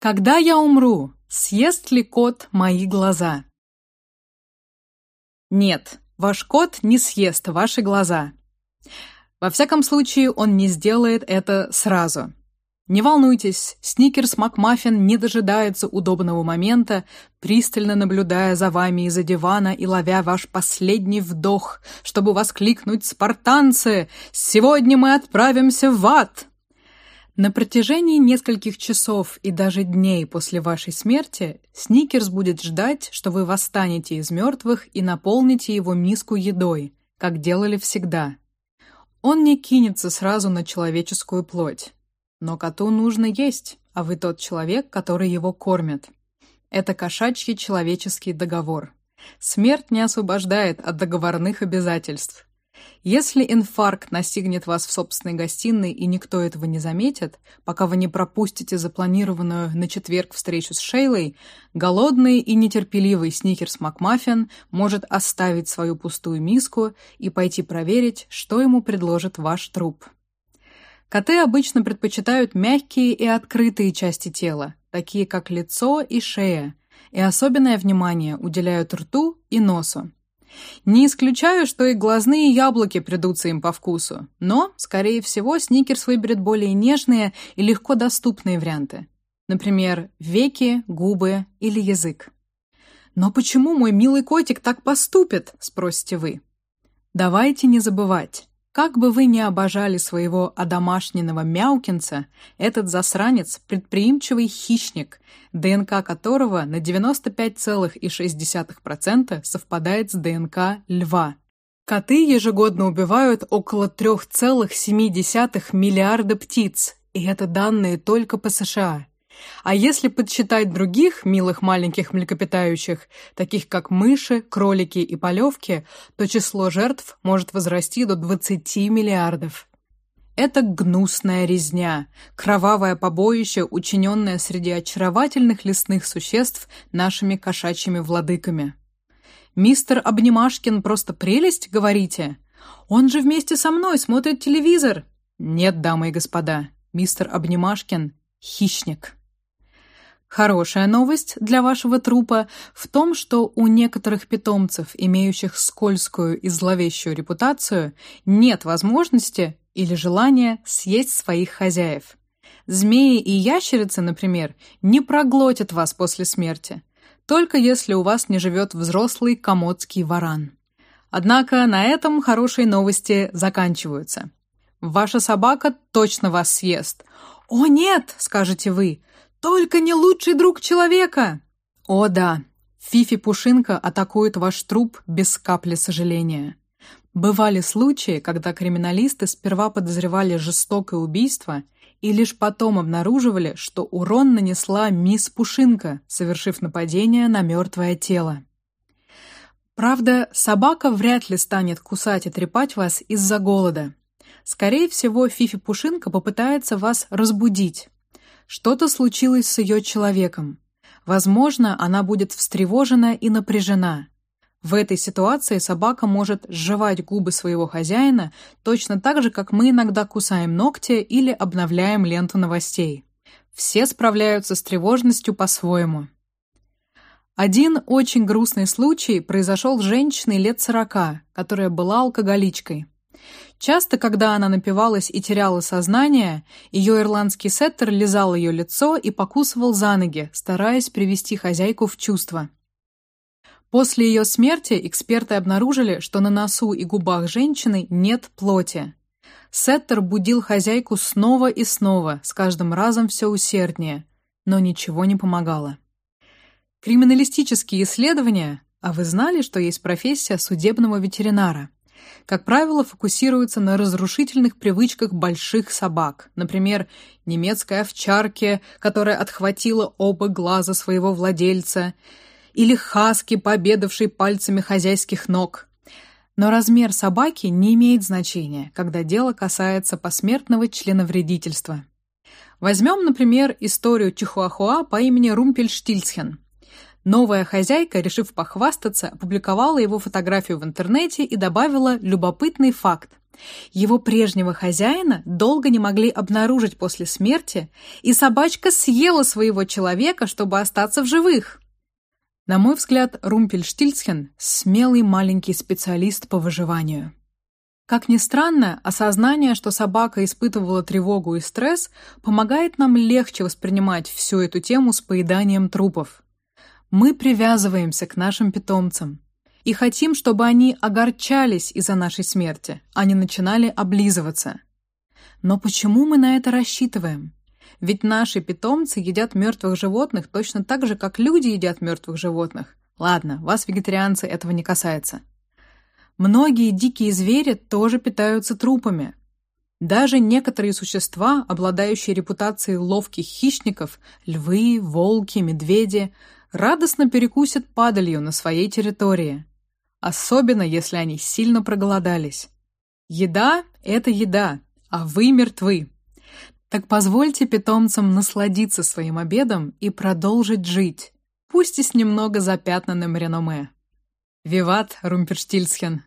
Когда я умру, съест ли кот мои глаза? Нет, ваш кот не съест ваши глаза. Во всяком случае, он не сделает это сразу. Не волнуйтесь, Сникерс Макмаффин не дожидается удобного момента, пристально наблюдая за вами из-за дивана и ловя ваш последний вдох, чтобы воскликнуть «Спартанцы! Сегодня мы отправимся в ад!» На протяжении нескольких часов и даже дней после вашей смерти Сникерс будет ждать, что вы восстанете из мертвых и наполните его миску едой, как делали всегда. Он не кинется сразу на человеческую плоть. Но коту нужно есть, а вы тот человек, который его кормит. Это кошачий человеческий договор. Смерть не освобождает от договорных обязательств. Если инфаркт настигнет вас в собственной гостиной и никто этого не заметит, пока вы не пропустите запланированную на четверг встречу с Шейлой, голодный и нетерпеливый Сникерс Макмаффин может оставить свою пустую миску и пойти проверить, что ему предложит ваш труп. Коты обычно предпочитают мягкие и открытые части тела, такие как лицо и шея, и особенное внимание уделяют рту и носу. Не исключаю, что и глазные яблоки придутся им по вкусу, но, скорее всего, Сникерс выберет более нежные и легко доступные варианты. Например, веки, губы или язык. «Но почему мой милый котик так поступит?» – спросите вы. Давайте не забывать. Как бы вы ни обожали своего одомашненного мяукинца, этот засранец – предприимчивый хищник, ДНК которого на 95,6% совпадает с ДНК льва. Коты ежегодно убивают около 3,7 миллиарда птиц, и это данные только по США. А если подсчитать других милых маленьких млекопитающих, таких как мыши, кролики и полевки, то число жертв может возрасти до 20 миллиардов. Это гнусная резня, кровавое побоище, учиненное среди очаровательных лесных существ нашими кошачьими владыками. Мистер Обнимашкин просто прелесть, говорите? Он же вместе со мной смотрит телевизор. Нет, дамы и господа, мистер Обнимашкин хищник. Хорошая новость для вашего трупа в том, что у некоторых питомцев, имеющих скользкую и зловещую репутацию, нет возможности или желания съесть своих хозяев. Змеи и ящерицы, например, не проглотят вас после смерти, только если у вас не живет взрослый комодский варан. Однако на этом хорошие новости заканчиваются. Ваша собака точно вас съест. «О, нет!» — скажете вы. Только не лучший друг человека. О да, Фифи Пушинка атакует ваш труп без капли сожаления. Бывали случаи, когда криминалисты сперва подозревали жестокое убийство и лишь потом обнаруживали, что урон нанесла мисс Пушинка, совершив нападение на мертвое тело. Правда, собака вряд ли станет кусать и трепать вас из-за голода. Скорее всего, Фифи Пушинка попытается вас разбудить, что-то случилось с ее человеком. Возможно, она будет встревожена и напряжена. В этой ситуации собака может сживать губы своего хозяина точно так же, как мы иногда кусаем ногти или обновляем ленту новостей. Все справляются с тревожностью по-своему. Один очень грустный случай произошел с женщиной лет сорока, которая была алкоголичкой. Часто, когда она напивалась и теряла сознание, ее ирландский сеттер лизал ее лицо и покусывал за ноги, стараясь привести хозяйку в чувство. После ее смерти эксперты обнаружили, что на носу и губах женщины нет плоти. Сеттер будил хозяйку снова и снова, с каждым разом все усерднее, но ничего не помогало. Криминалистические исследования, а вы знали, что есть профессия судебного ветеринара? Как правило, фокусируются на разрушительных привычках больших собак, например, немецкой овчарки, которая отхватила оба глаза своего владельца, или хаски, пообедавшей пальцами хозяйских ног. Но размер собаки не имеет значения, когда дело касается посмертного членовредительства. Возьмем, например, историю Чихуахуа по имени Румпельштильцхен. Новая хозяйка, решив похвастаться, опубликовала его фотографию в интернете и добавила любопытный факт. Его прежнего хозяина долго не могли обнаружить после смерти, и собачка съела своего человека, чтобы остаться в живых. На мой взгляд, Румпельштильцхен – смелый маленький специалист по выживанию. Как ни странно, осознание, что собака испытывала тревогу и стресс, помогает нам легче воспринимать всю эту тему с поеданием трупов. Мы привязываемся к нашим питомцам и хотим, чтобы они огорчались из-за нашей смерти, а не начинали облизываться. Но почему мы на это рассчитываем? Ведь наши питомцы едят мертвых животных точно так же, как люди едят мертвых животных. Ладно, вас, вегетарианцы, этого не касается. Многие дикие звери тоже питаются трупами. Даже некоторые существа, обладающие репутацией ловких хищников, львы, волки, медведи, радостно перекусят падалью на своей территории. Особенно, если они сильно проголодались. Еда – это еда, а вы мертвы. Так позвольте питомцам насладиться своим обедом и продолжить жить, пусть и с немного запятнанным реноме. Виват, Румперштильцхен!